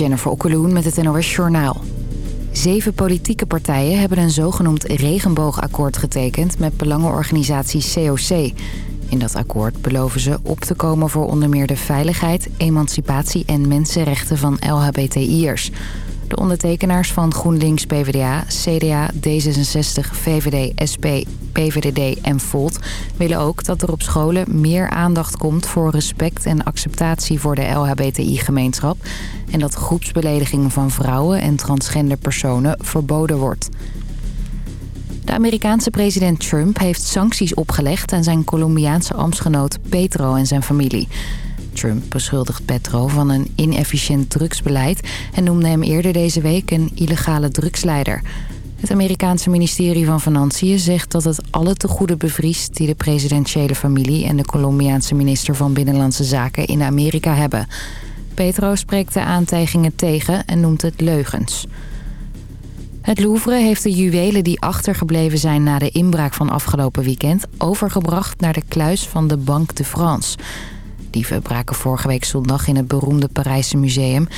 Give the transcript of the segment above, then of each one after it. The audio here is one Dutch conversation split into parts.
Jennifer Okkeloen met het NOS Journaal. Zeven politieke partijen hebben een zogenoemd regenboogakkoord getekend... met belangenorganisatie COC. In dat akkoord beloven ze op te komen voor onder meer de veiligheid... emancipatie en mensenrechten van LHBTI'ers... De ondertekenaars van GroenLinks, PvdA, CDA, D66, VVD, SP, PVDD en Volt... willen ook dat er op scholen meer aandacht komt voor respect en acceptatie voor de LHBTI-gemeenschap... en dat groepsbelediging van vrouwen en transgender personen verboden wordt. De Amerikaanse president Trump heeft sancties opgelegd aan zijn Colombiaanse ambtsgenoot Petro en zijn familie... Trump beschuldigt Petro van een inefficiënt drugsbeleid... en noemde hem eerder deze week een illegale drugsleider. Het Amerikaanse ministerie van Financiën zegt dat het alle tegoeden bevriest... die de presidentiële familie en de Colombiaanse minister van Binnenlandse Zaken in Amerika hebben. Petro spreekt de aantijgingen tegen en noemt het leugens. Het Louvre heeft de juwelen die achtergebleven zijn na de inbraak van afgelopen weekend... overgebracht naar de kluis van de Banque de France... Dieven braken vorige week zondag in het beroemde Parijse museum.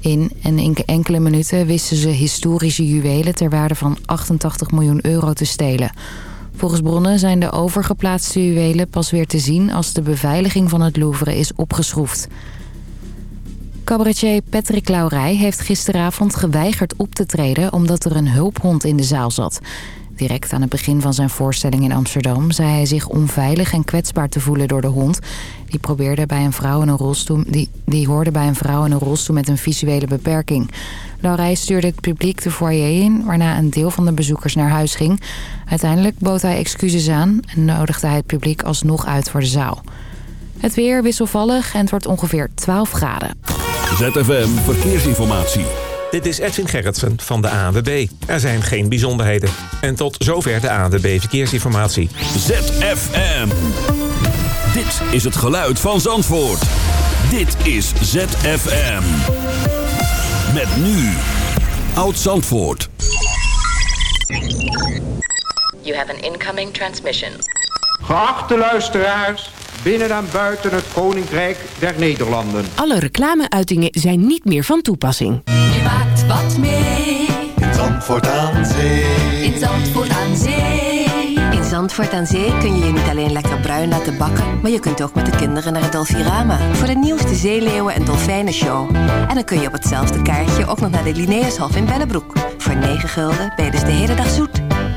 In en in enkele minuten wisten ze historische juwelen ter waarde van 88 miljoen euro te stelen. Volgens bronnen zijn de overgeplaatste juwelen pas weer te zien als de beveiliging van het Louvre is opgeschroefd. Cabaretier Patrick Laurij heeft gisteravond geweigerd op te treden omdat er een hulphond in de zaal zat. Direct aan het begin van zijn voorstelling in Amsterdam zei hij zich onveilig en kwetsbaar te voelen door de hond. Die, probeerde bij een vrouw in een rolstoel, die, die hoorde bij een vrouw in een rolstoel met een visuele beperking. Laurij stuurde het publiek de foyer in, waarna een deel van de bezoekers naar huis ging. Uiteindelijk bood hij excuses aan en nodigde hij het publiek alsnog uit voor de zaal. Het weer wisselvallig en het wordt ongeveer 12 graden. ZFM Verkeersinformatie. Dit is Edwin Gerritsen van de ANWB. Er zijn geen bijzonderheden. En tot zover de ANWB Verkeersinformatie. ZFM. Dit is het geluid van Zandvoort. Dit is ZFM. Met nu. Oud Zandvoort. You have an incoming transmission. Geachte luisteraars, binnen en buiten het Koninkrijk der Nederlanden. Alle reclameuitingen zijn niet meer van toepassing. Je maakt wat mee. In Zandvoort aan Zee. In Zandvoort aan Zee. In Zandvoort aan Zee kun je je niet alleen lekker bruin laten bakken... maar je kunt ook met de kinderen naar het Dolfirama... voor de nieuwste zeeleeuwen- en dolfijnenshow. En dan kun je op hetzelfde kaartje ook nog naar de Linnaeushof in Bellebroek. Voor 9 gulden ben je dus de hele dag zoet.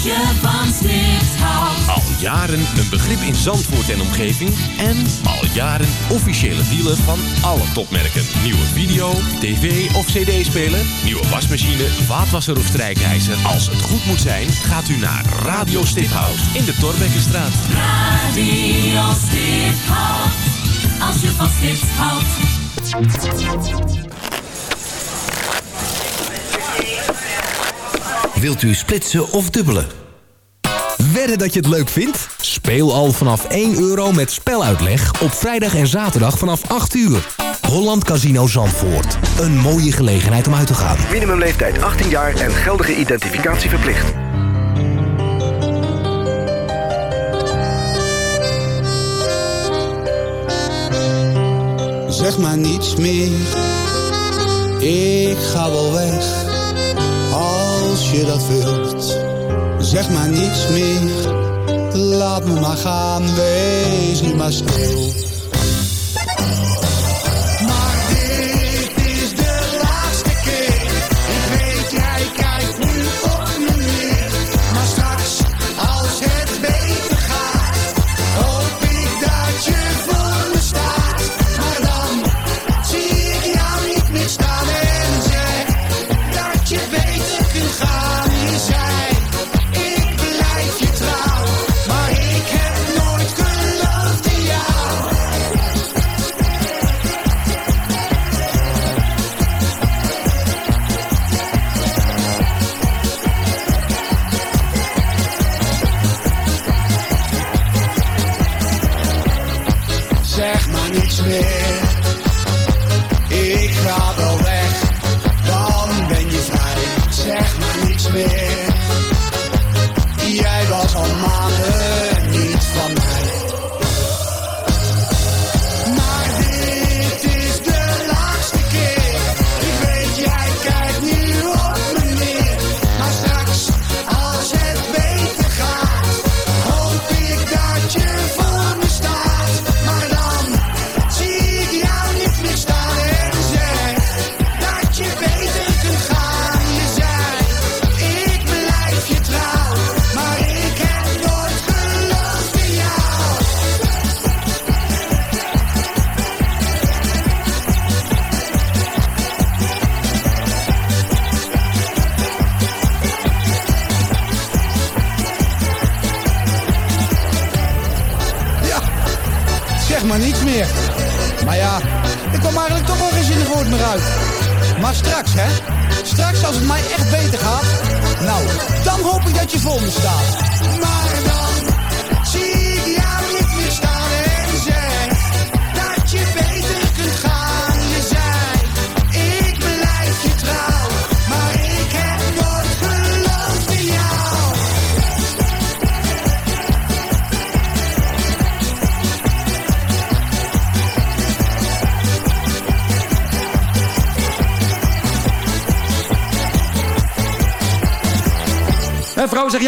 Als je van Stiphout. Al jaren een begrip in Zandvoort en omgeving. En al jaren officiële dealer van alle topmerken. Nieuwe video, tv of cd-speler. Nieuwe wasmachine, vaatwasser of strijkijzer. Als het goed moet zijn, gaat u naar Radio Stiphout in de Torbekkenstraat. Radio Stiphout. Als je van Stips houdt. Wilt u splitsen of dubbelen? Wedden dat je het leuk vindt? Speel al vanaf 1 euro met speluitleg op vrijdag en zaterdag vanaf 8 uur. Holland Casino Zandvoort. Een mooie gelegenheid om uit te gaan. Minimumleeftijd 18 jaar en geldige identificatie verplicht. Zeg maar niets meer. Ik ga wel weg. Als je dat wilt. Zeg maar niets meer. Laat me maar gaan. Wees nu maar stil.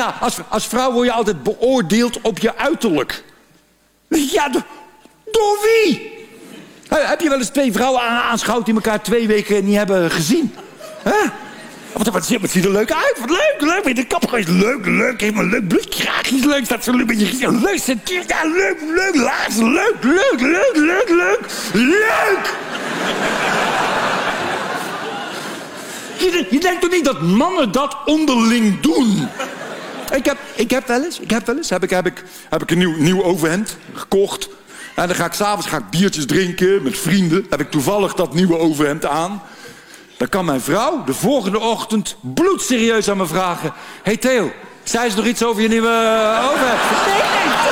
Ja, als, als vrouw word je altijd beoordeeld op je uiterlijk. Ja, do- door wie? He- Heb je wel eens twee vrouwen aan- aanschouwd die elkaar twee weken niet hebben gezien? Hè? Wat, wat, wat ziet er leuk uit? Wat leuk, leuk. Met de kap is leuk, leuk. Heeft een leuk bloedkraagje. Leuk, staat zo leuk met je gezicht. Leuk, centuur. Ja, leuk, leuk. Laars, leuk, leuk, leuk, leuk, leuk. Leuk! Je denkt toch niet dat mannen dat onderling doen? Ik heb, ik heb wel eens, ik heb wel eens, heb ik, heb ik, heb ik een nieuw, nieuw overhemd gekocht. En dan ga ik s'avonds ga ik biertjes drinken met vrienden. Heb ik toevallig dat nieuwe overhemd aan. Dan kan mijn vrouw de volgende ochtend bloedserieus aan me vragen... hey Theo, zei ze nog iets over je nieuwe overhemd? Nee, nee,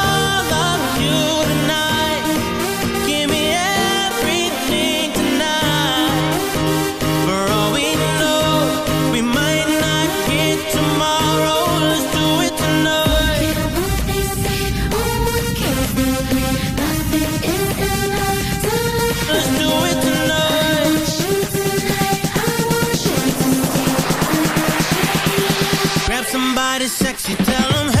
sexy, tell them hey.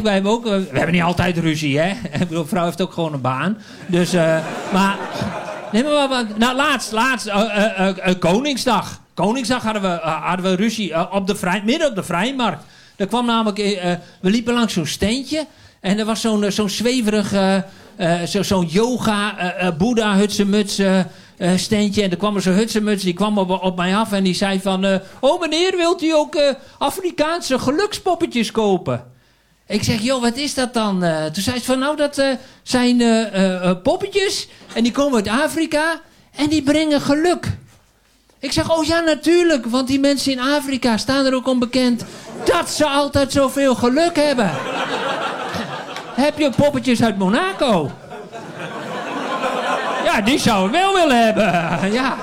ik, wij hebben ook... eh, We hebben niet altijd ruzie, hè? Ik bedoel, vrouw heeft ook gewoon een baan. Dus, eh, maar... Maar, nou, laatst, laatst, eh, Koningsdag. Koningsdag hadden we, hadden we ruzie op de midden op de Vrijmarkt. Er kwam namelijk, we liepen langs zo'n steentje. En er was zo'n zo'n zweverig, eh, zo- zo'n yoga, Boeddha, hutsenmuts eh, steentje. En er kwam er zo'n hutsenmuts, die kwam op, op mij af en die zei van... oh meneer, wilt u ook Afrikaanse gelukspoppetjes kopen? Ik zeg, joh, wat is dat dan? Eh, toen zei ze van, nou, dat eh, zijn eh, poppetjes. En die komen uit Afrika. En die brengen geluk. Ik zeg, oh ja, natuurlijk. Want die mensen in Afrika staan er ook onbekend... dat ze altijd zoveel geluk hebben. Heb je poppetjes uit Monaco? Ja, die zou ik wel willen hebben. Ja.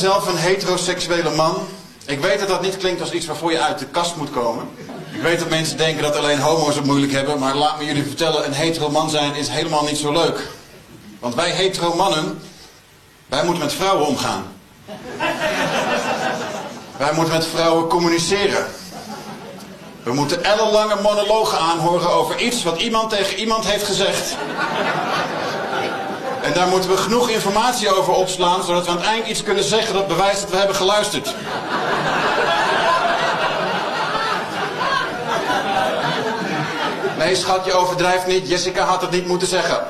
Ben zelf een heteroseksuele man. Ik weet dat dat niet klinkt als iets waarvoor je uit de kast moet komen. Ik weet dat mensen denken dat alleen homo's het moeilijk hebben, maar laat me jullie vertellen, een hetero man zijn is helemaal niet zo leuk. Want wij hetero mannen, wij moeten met vrouwen omgaan. Wij moeten met vrouwen communiceren. We moeten ellenlange monologen aanhoren over iets wat iemand tegen iemand heeft gezegd. Daar moeten we genoeg informatie over opslaan, zodat we aan het eind iets kunnen zeggen dat bewijst dat we hebben geluisterd. Nee, schat, je overdrijft niet. Jessica had het niet moeten zeggen.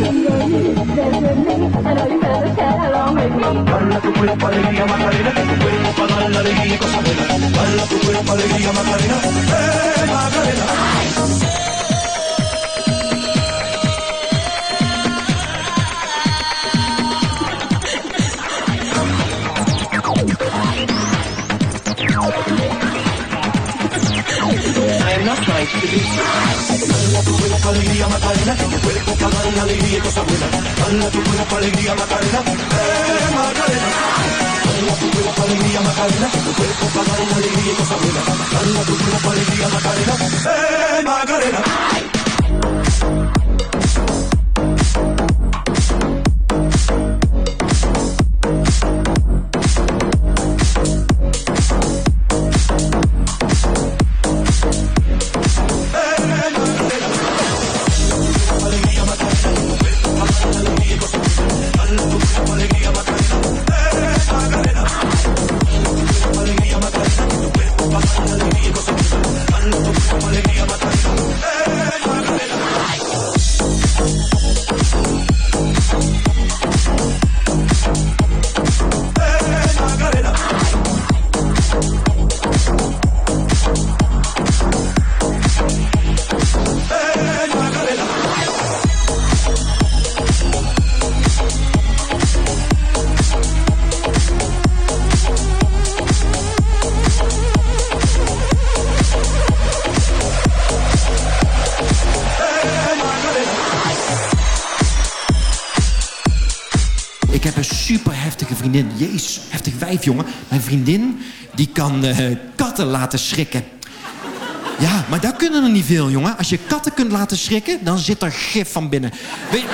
Dale tu cuerpo alegría Macarena, que tu cuerpo para dar la alegría tu Macarena, eh Macarena. You. Dale tu cuerpo alegría Macarena, tu cuerpo para la alegría y cosa buena. Dale tu cuerpo alegría Macarena, eh Macarena. Dale tu cuerpo alegría Macarena, que tu cuerpo para la alegría y cosa buena. Tu cuerpo alegría Macarena, eh Macarena. Jezus, heftig wijf, jongen. Mijn vriendin, die kan eh, katten laten schrikken. Ja, maar dat kunnen er niet veel, jongen. Als je katten kunt laten schrikken, dan zit er gif van binnen. Weet,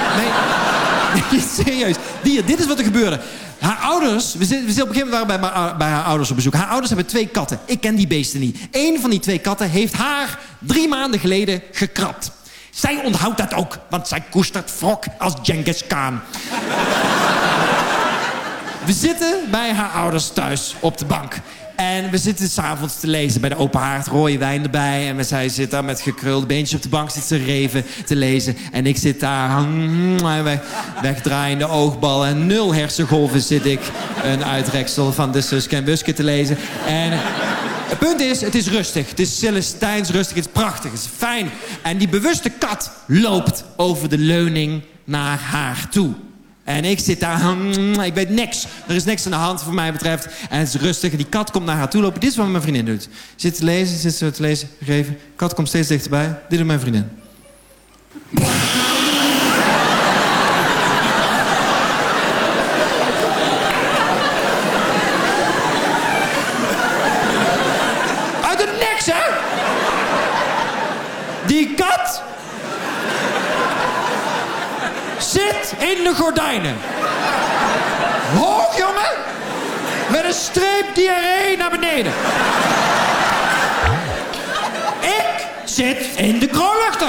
nee, serieus. Die, dit is wat er gebeurde. Haar ouders, we zitten, we op een gegeven moment bij haar ouders op bezoek. Haar ouders hebben twee katten. Ik ken die beesten niet. Eén van die twee katten heeft haar drie maanden geleden gekrapt. Zij onthoudt dat ook, want zij koestert wrok als Genghis Khan. We zitten bij haar ouders thuis op de bank. En we zitten s'avonds te lezen bij de open haard, rode wijn erbij. En zij zit daar met gekrulde beentjes op de bank zit te reven, te lezen. En ik zit daar, weg, wegdraaiende oogballen en nul hersengolven zit ik een uitreksel van de Suske en Buske te lezen. En het punt is, het is rustig. Het is Celestijns rustig, het is prachtig, het is fijn. En die bewuste kat loopt over de leuning naar haar toe. En ik zit daar, mm, ik weet niks. Er is niks aan de hand, voor mij betreft. En het is rustig. En die kat komt naar haar toe lopen. Dit is wat mijn vriendin doet. Zit te lezen, zit zo te lezen, gegeven. Kat komt steeds dichterbij. Dit doet mijn vriendin. Uit het niks, hè? Die kat zit in de gordijnen. Hoog, jongen. Met een streep diarree naar beneden. Ik zit in de kroonluchter.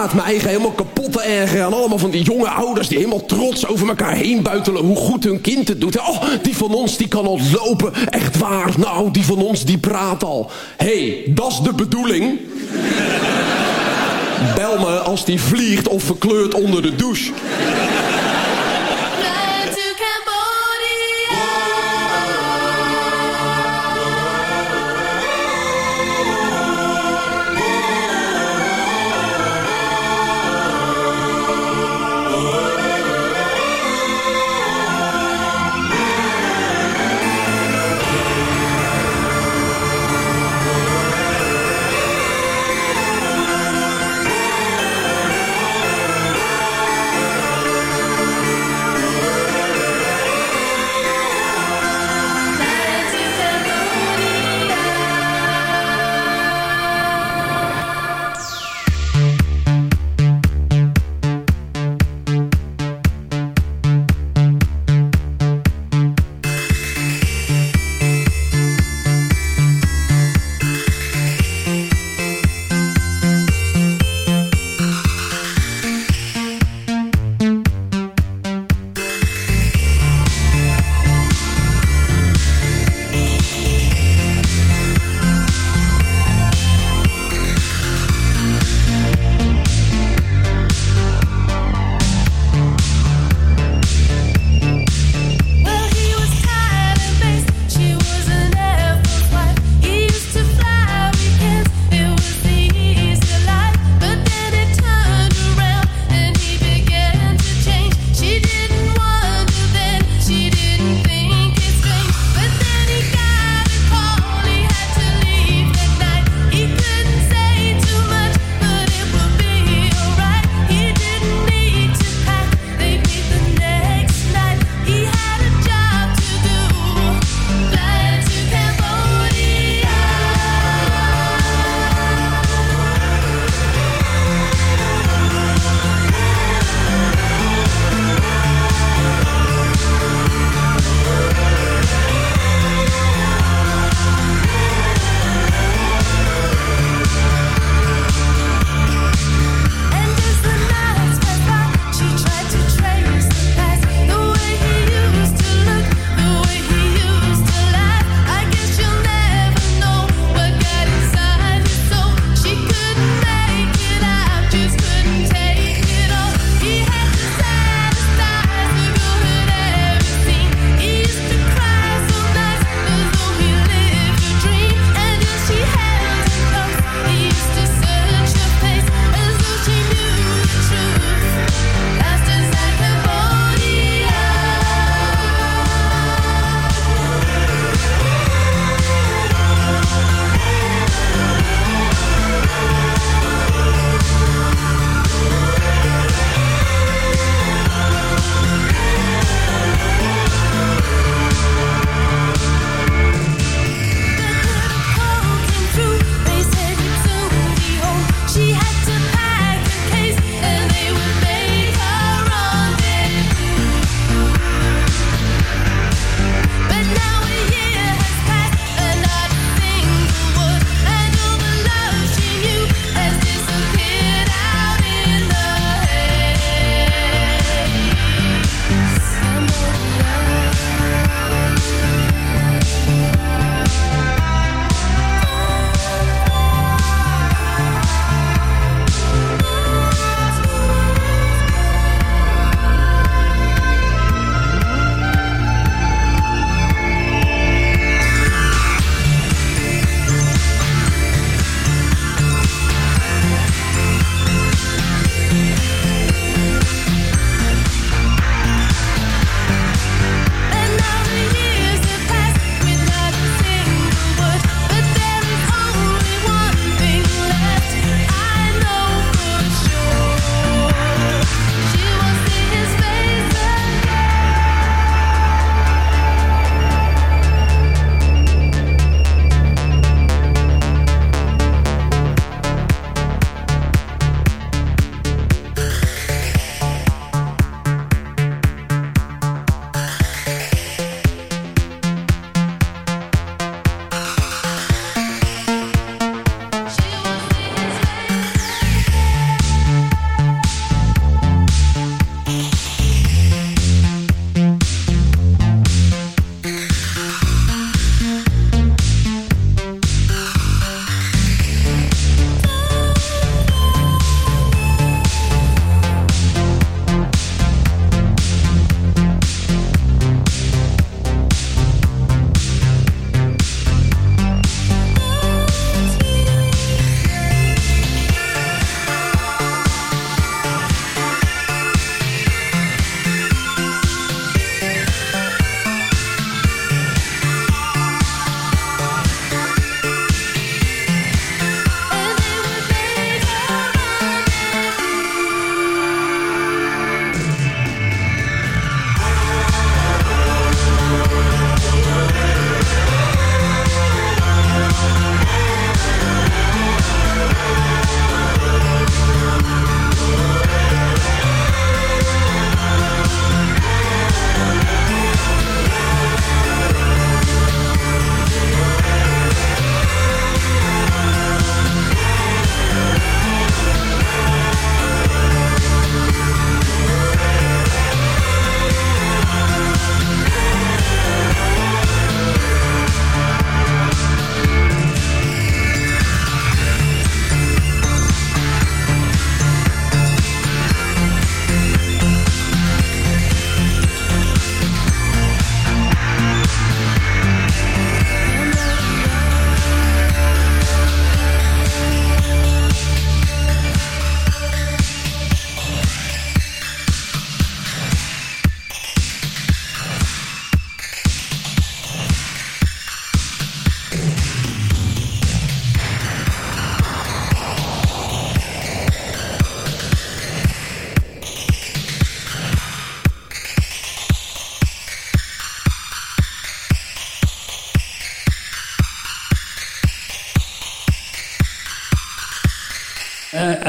Taart. Mijn eigen helemaal kapot te ergeren. En allemaal van die jonge ouders die helemaal trots over elkaar heen buitelen. Hoe goed hun kind het doet. Oh, die van ons die kan al lopen. Echt waar. Nou, die van ons die praat al. Hey, dat is de bedoeling. Bel me als die vliegt of verkleurt onder de douche.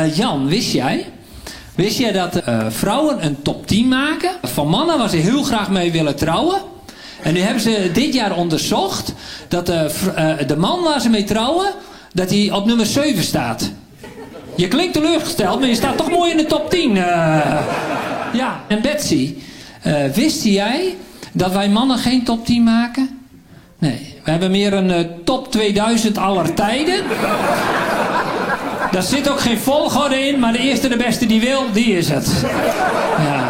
Eh, Jan, wist jij? Wist jij dat eh, vrouwen een top 10 maken? Van mannen waar ze heel graag mee willen trouwen. En nu hebben ze dit jaar onderzocht dat de, eh, de man waar ze mee trouwen, dat hij op nummer 7 staat. Je klinkt teleurgesteld, maar je staat toch mooi in de top 10. eh. ja, en Betsy, wist jij dat wij mannen geen top 10 maken? Nee, we hebben meer een top 2000 aller tijden. Daar zit ook geen volgorde in, maar de eerste de beste die wil, die is het. Ja.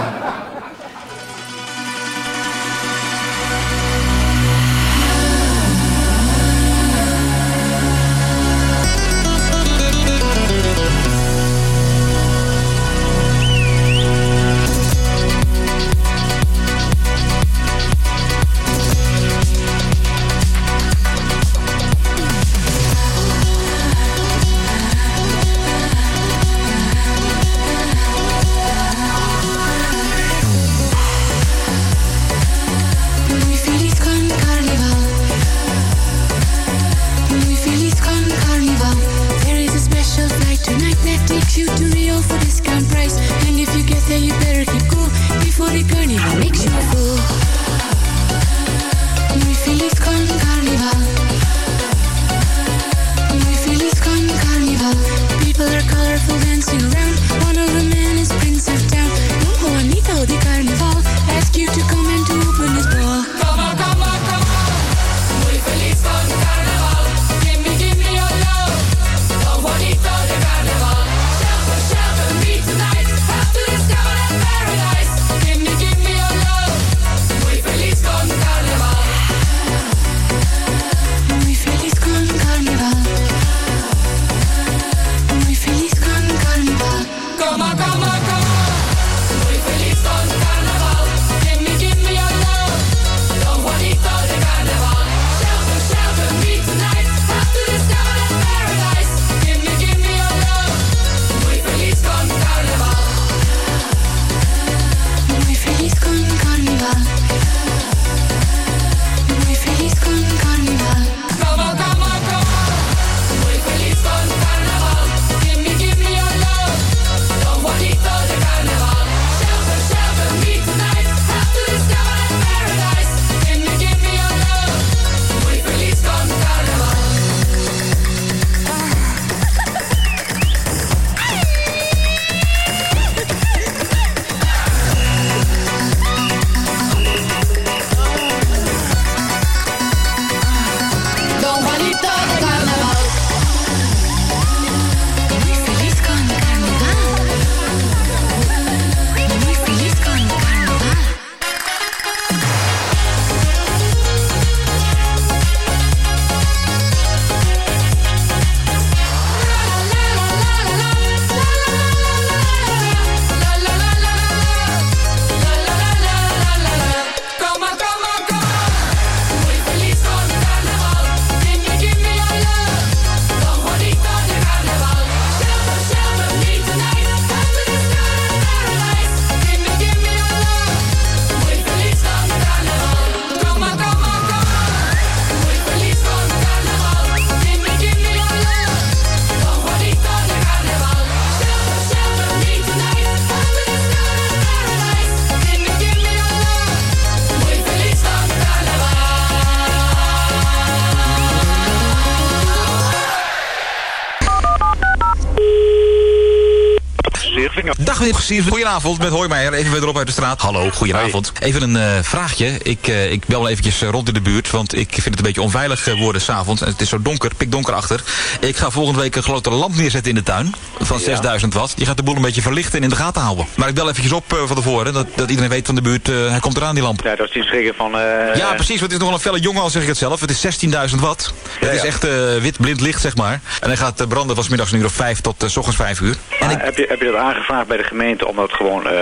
Dag meneer Gesier. Goedenavond, met Hoijmeijer. Even verderop uit de straat. Hallo, goedenavond. Even een eh, vraagje. Ik, eh, ik bel wel eventjes eh, rond in de buurt, want ik vind het een beetje onveilig eh, worden s'avonds. En het is zo donker, pikdonker achter. Ik ga volgende week een grote lamp neerzetten in de tuin van 6000 watt. Die gaat de boel een beetje verlichten en in de gaten houden. Maar ik bel eventjes op van tevoren, dat, dat iedereen weet van de buurt, hij komt eraan die lamp. Ja, dat is die schrikken van... Ja, precies, want het is nog wel een felle jongen, al zeg ik het zelf. Het is 16.000 watt. het is echt wit blind licht, zeg maar. En hij gaat branden van middags een uur of 5 tot s ochtends 5 uur. maar heb, je, heb je dat aangevraagd bij de gemeente omdat gewoon eh,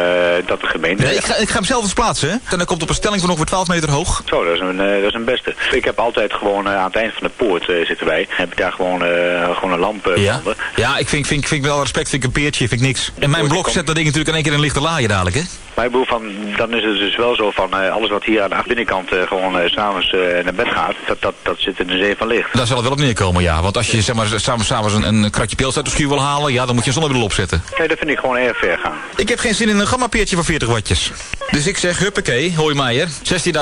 dat de gemeente... Nee, ik ga, ik ga hem zelf eens plaatsen. Hè? En hij komt op een stelling van ongeveer 12 meter hoog. Zo, dat is een, eh, dat is een beste. Ik heb altijd gewoon eh, aan het eind van de poort zitten wij. Heb je daar gewoon, gewoon een lamp Ja, ja ik vind, vind, vind wel respect, vind ik een peertje, vind ik niks. En mijn blok zet dat ding natuurlijk in één keer in lichte laaien dadelijk, hè? Maar ik bedoel, van, dan is het dus wel zo van alles wat hier aan de binnenkant gewoon eh, s'avonds naar bed gaat, dat, dat, dat zit in de zee van licht. Daar zal het wel op neerkomen, ja. Want als je zeg maar, samen, samen een, een kratje pils uit de schuur wil halen, ja, dan moet je een zonnebril opzetten. Nee, dat vind ik gewoon erg ver gaan. Ik heb geen zin in een gammapeertje van 40 wattjes. Dus ik zeg, huppakee, hoi Meijer,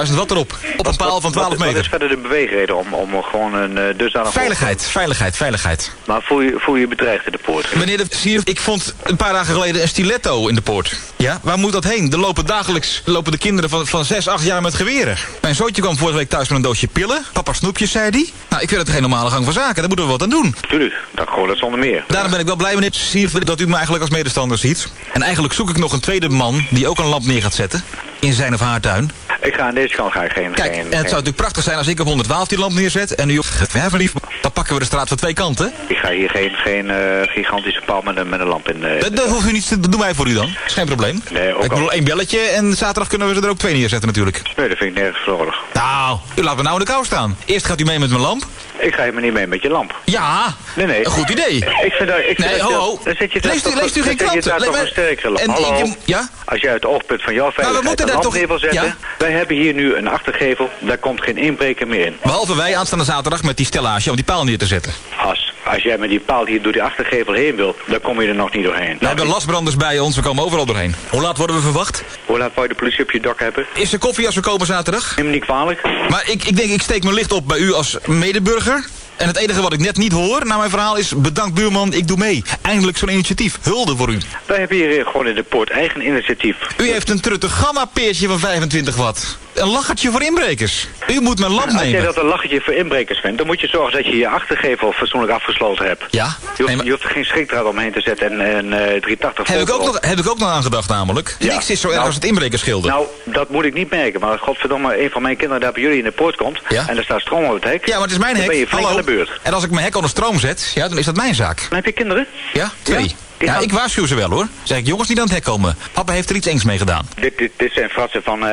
16.000 watt erop. Op een paal van 12 Wat, wat meter. is verder de beweegreden om, om gewoon een uh, dusdanig... Veiligheid, veiligheid, veiligheid. Maar voel je, voel je je bedreigd in de poort? Meneer de Sier, ik vond een paar dagen geleden een stiletto in de poort. Ja, waar moet dat heen? Er lopen dagelijks lopen de kinderen van, van 6, 8 jaar met geweren. Mijn zoontje kwam vorige week thuis met een doosje pillen. Papa snoepjes, zei hij. Nou, ik vind het geen normale gang van zaken. Daar moeten we wat aan doen. Tuurlijk, dat gewoon dat zonder meer. Daarom ben ik wel blij, meneer Sier, dat u me eigenlijk als medestander ziet. En eigenlijk zoek ik nog een tweede man die ook een lamp neer gaat zetten. In zijn of haar tuin. Ik ga aan deze kant ga ik geen... Kijk, geen, en het zou natuurlijk prachtig zijn als ik op 112 die lamp neerzet en u op het verlief. Dan pakken we de straat van twee kanten. Ik ga hier geen, geen uh, gigantische paal met een, met een lamp in. Uh, dat, dat hoeft u niet te dat doen wij voor u dan. Dat is geen probleem. Nee, ook ik bedoel één belletje en zaterdag kunnen we ze er ook twee neerzetten natuurlijk. Nee, dat vind ik nergens nodig. Nou, u laat me nou in de kou staan. Eerst gaat u mee met mijn lamp. Ik ga helemaal niet mee met je lamp. Ja, nee, nee. een goed idee. Ik vind dat, ik vind nee, dat, ho, ho. Dan zit je leest u, leest u geen kranten? Je toch een sterkere en, Hallo, ik, ja? als jij het oogpunt van jouw veiligheid een lamp neer wil zetten. Ja? Wij hebben hier nu een achtergevel, daar komt geen inbreker meer in. Behalve wij aanstaande zaterdag met die stellage om die paal neer te zetten. As, als jij met die paal hier door die achtergevel heen wilt, dan kom je er nog niet doorheen. We hebben lastbranders bij ons, we komen overal doorheen. Hoe laat worden we verwacht? Hoe laat wou je de politie op je dak hebben? Is er koffie als we komen zaterdag? Neem me niet kwalijk. Maar ik, ik denk, ik steek mijn licht op bij u als medeburger. En het enige wat ik net niet hoor, naar mijn verhaal, is... bedankt buurman, ik doe mee. Eindelijk zo'n initiatief. Hulde voor u. Wij hebben hier gewoon in de poort eigen initiatief. U heeft een trutte gamma-peertje van 25 watt. Een lachertje voor inbrekers. U moet mijn lamp nemen. Als jij dat een lachertje voor inbrekers vindt... dan moet je zorgen dat je je achtergevel fatsoenlijk afgesloten hebt. Ja? Je hoeft, je hoeft er geen schrikdraad omheen te zetten en, en uh, 380 heb ik, ook nog, heb ik ook nog aan gedacht namelijk. Ja. Niks is zo erg nou, als het inbrekersschilder. Nou, dat moet ik niet merken. Maar godverdomme, een van mijn kinderen daar bij jullie in de poort komt... Ja? en er staat stroom op het hek... Ja, maar het is mijn dan hek. ben je flink Hallo. aan de beurt. En als ik mijn hek onder stroom zet, ja, dan is dat mijn zaak. Dan heb je kinderen? Ja, twee. Ja? Ja, ik waarschuw ze wel hoor. Zeg ik, jongens niet aan het hek komen. Papa heeft er iets engs mee gedaan. Dit, dit, dit zijn fratsen van, uh,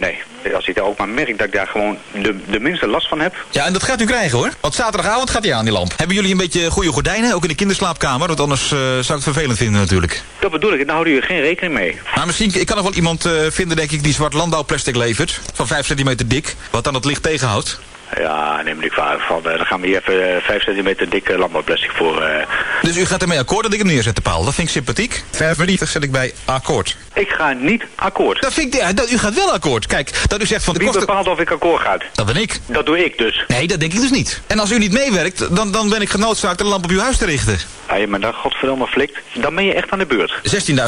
nee. Als ik daar ook maar merk dat ik daar gewoon de, de minste last van heb. Ja, en dat gaat u krijgen hoor. Want zaterdagavond gaat hij aan, die lamp. Hebben jullie een beetje goede gordijnen, ook in de kinderslaapkamer? Want anders uh, zou ik het vervelend vinden natuurlijk. Dat bedoel ik, daar houden jullie geen rekening mee. Maar misschien, ik kan nog wel iemand uh, vinden denk ik die zwart landbouwplastic levert. Van 5 centimeter dik, wat dan het licht tegenhoudt. Ja, neem ik kwalijk van. Dan gaan we hier even 5 centimeter dikke landbouwplastic voor. Uh... Dus u gaat ermee akkoord dat ik hem neerzet, de paal. Dat vind ik sympathiek. 35 zet ik bij akkoord. Ik ga niet akkoord. Dat vind ik, dat, u gaat wel akkoord. Kijk, dat u zegt van... Wie kosten... bepaalt of ik akkoord ga? Dat ben ik. Dat doe ik dus. Nee, dat denk ik dus niet. En als u niet meewerkt, dan, dan ben ik genoodzaakt een lamp op uw huis te richten. Ja, maar dan godverdomme flikt, dan ben je echt aan de beurt.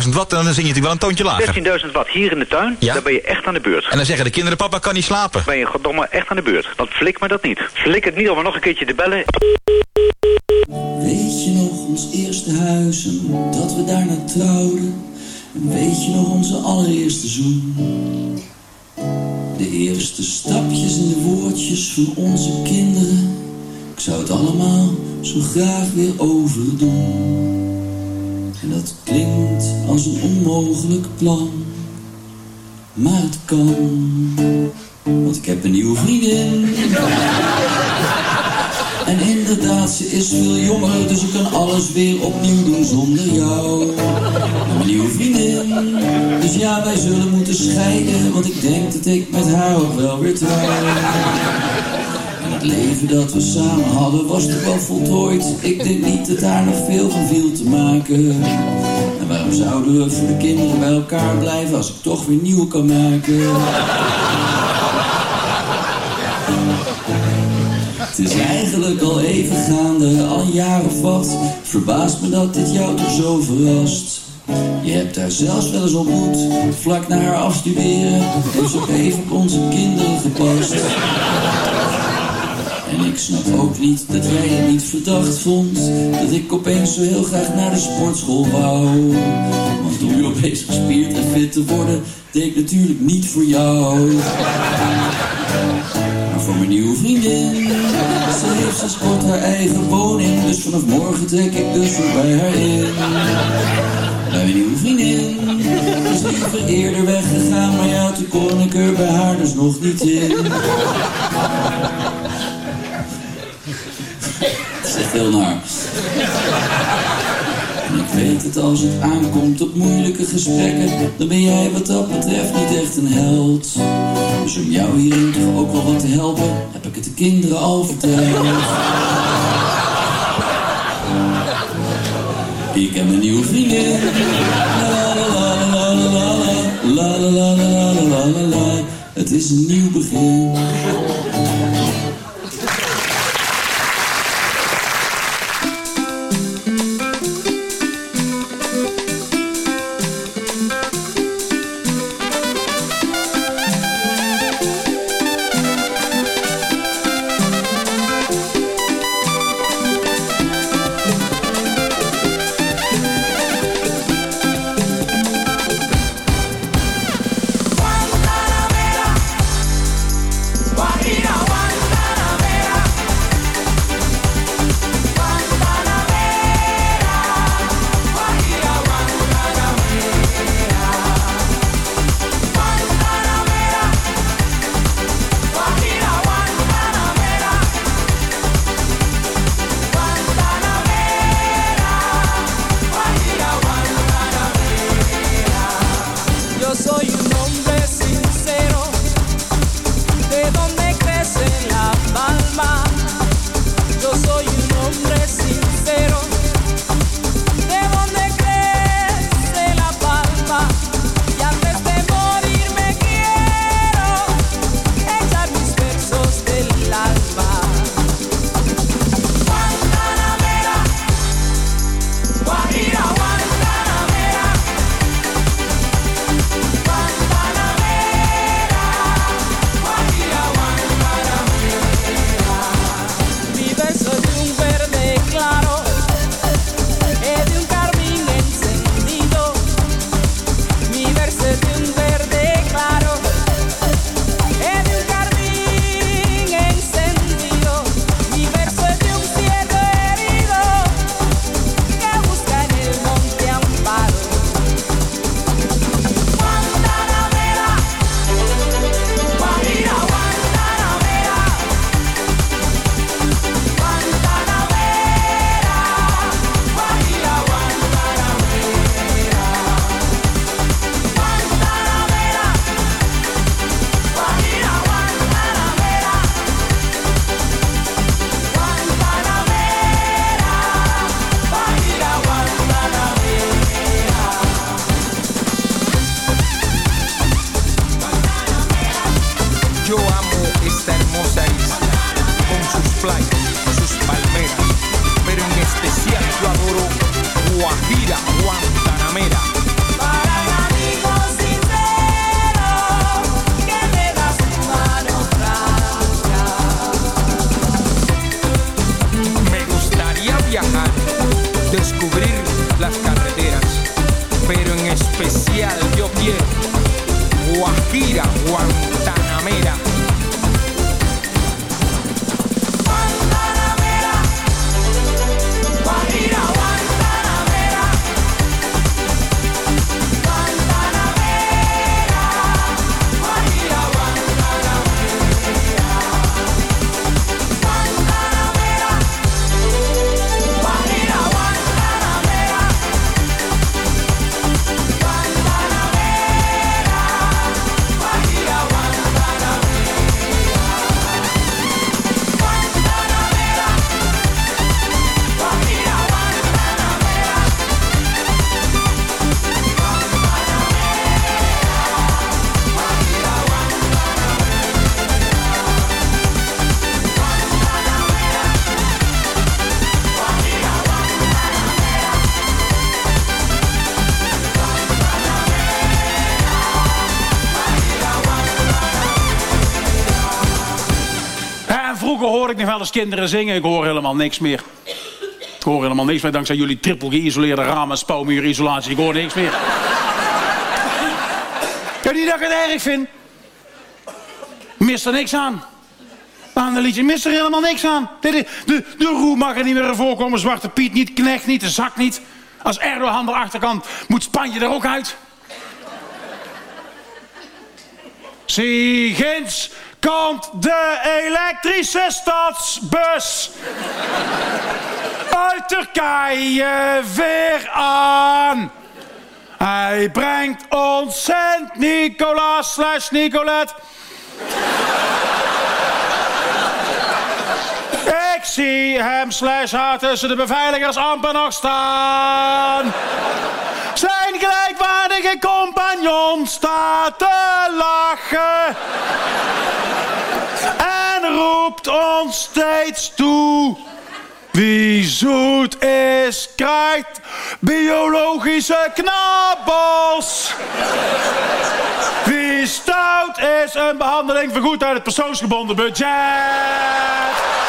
16.000 watt, en dan zing je natuurlijk wel een toontje lager. 16.000 watt hier in de tuin, ja? dan ben je echt aan de beurt. En dan zeggen de kinderen, papa kan niet slapen. Ben je goddomme echt aan de beurt. Want flik me dat niet. Flik het niet om er nog een keertje te bellen. Weet je nog ons eerste huis en dat we daarna trouwden? En weet je nog onze allereerste zoen? De eerste stapjes en de woordjes van onze kinderen. Ik zou het allemaal zo graag weer overdoen. En dat klinkt als een onmogelijk plan. Maar het kan, want ik heb een nieuwe vriendin. En inderdaad, ze is veel jonger, dus ik kan alles weer opnieuw doen zonder jou. Mijn nieuwe vriendin, dus ja, wij zullen moeten scheiden, want ik denk dat ik met haar ook wel weer trouw. Het leven dat we samen hadden was toch wel voltooid. Ik denk niet dat daar nog veel van viel te maken. En waarom zouden we voor de kinderen bij elkaar blijven als ik toch weer nieuw kan maken? Het is eigenlijk al even gaande, al een jaar of wat. Verbaast me dat dit jou toch zo verrast. Je hebt haar zelfs wel eens ontmoet, vlak na haar afstuderen. Dus ook even op onze kinderen gepast. En ik snap ook niet dat jij het niet verdacht vond Dat ik opeens zo heel graag naar de sportschool wou Want om nu opeens gespierd en fit te worden Deed ik natuurlijk niet voor jou mijn nieuwe vriendin Ze heeft sinds kort haar eigen woning Dus vanaf morgen trek ik dus weer bij haar in Bij mijn nieuwe vriendin Is liever eerder weggegaan Maar ja, toen kon ik er bij haar dus nog niet in echt heel naar. En ik weet het als het aankomt op moeilijke gesprekken, dan ben jij wat dat betreft niet echt een held. Dus om jou hierin toch ook wel wat te helpen, heb ik het de kinderen al verteld. Ik heb een nieuwe vriendin. La la la la la la la la la la la la la. Het is een nieuw begin. Kinderen zingen. Ik hoor helemaal niks meer. Ik hoor helemaal niks meer dankzij jullie triple geïsoleerde ramen, spouwmuurisolatie. Ik hoor niks meer. Ja, niet dat ik het erg vind. Mist er niks aan. Aan de liedje mist er helemaal niks aan. De, de, de, de roe mag er niet meer voorkomen. Zwarte Piet niet, Knecht niet, de zak niet. Als Erdogan erachter kan, moet Spanje er ook uit. Zigens komt de elektrische stadsbus. Uit Turkije weer aan. Hij brengt ons Sint Nicolaas slash Nicolet. Ik zie hem slash haar tussen de beveiligers amper nog staan. Zijn gelijkwaardige compagnon staat te lachen. Roept ons steeds toe. Wie zoet is, krijgt biologische knabbels. Wie stout is, een behandeling vergoed uit het persoonsgebonden budget.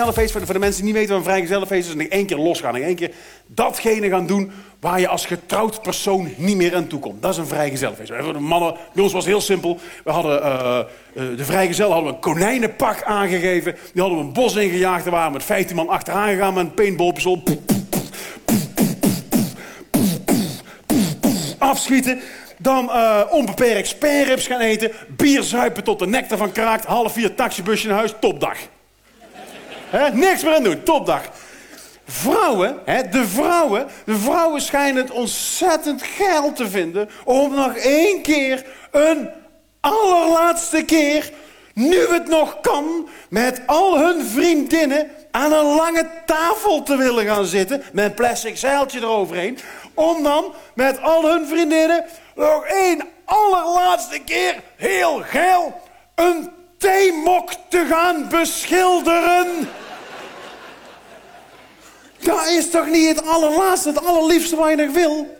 Vrijgezellenfeest, voor de, voor de mensen die niet weten wat een vrijgezellenfeest is, nog één keer losgaan. En één keer datgene gaan doen waar je als getrouwd persoon niet meer aan toe komt. Dat is een vrijgezellenfeest. De mannen, bij ons was het heel simpel. We hadden eh, eh, de vrijgezel hadden we een konijnenpak aangegeven. Die hadden we een bos ingejaagd. Daar waren we met 15 man achteraan gegaan met een paintballpistool. Afschieten. Dan eh, onbeperkt sperrips gaan eten. Bier zuipen tot de nek ervan kraakt. Half vier taxibusje naar huis. Topdag. Niks meer aan doen. Topdag. Vrouwen, hè, de vrouwen, de vrouwen schijnen het ontzettend geil te vinden om nog één keer, een allerlaatste keer, nu het nog kan, met al hun vriendinnen aan een lange tafel te willen gaan zitten, met een plastic zeiltje eroverheen, om dan met al hun vriendinnen nog één allerlaatste keer, heel geil, een theemok te gaan beschilderen. Dat is toch niet het allerlaatste, het allerliefste wat je nog wil?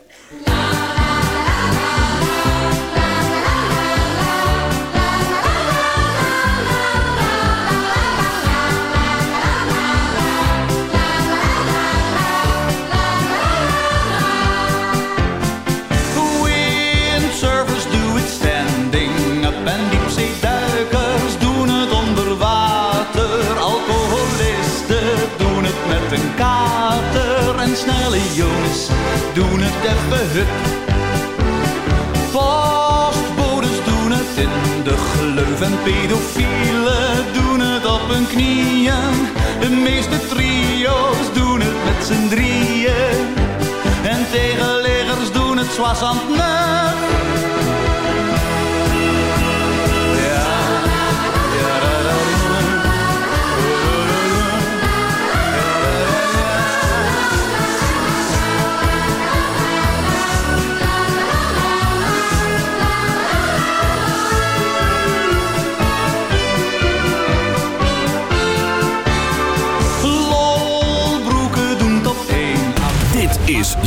Snelle jongens doen het even hup. Postbodes doen het in de gleuf en pedofielen doen het op hun knieën. De meeste trio's doen het met z'n drieën. En tegenleggers doen het zwassend net.